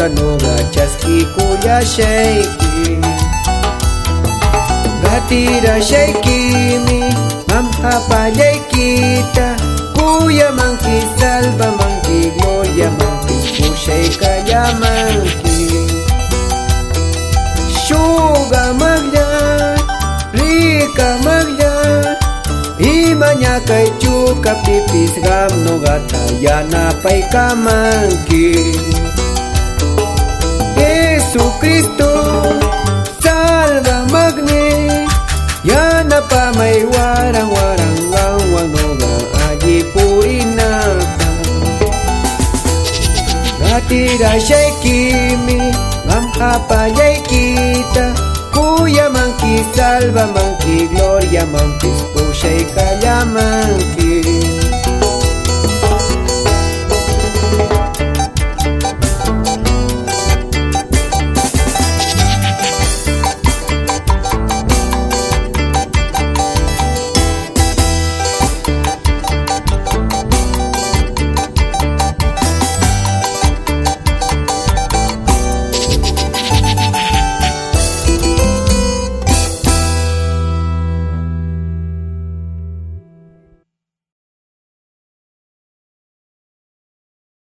maski kuya shaiki. Gatira shaiki mi Mam hapayay kita. Kuya mangki salva mangki gloria mangki Pushay kaya mangki. Shuga magya Rika magya Imanya kay chuka pipis gam no gatayana pay kamangki Cristo salva magne yanapa may warang warang wang wanoga aji purinata. Gatira shaikimi ngam apa kita Cuya manqui salva manqui gloria manqui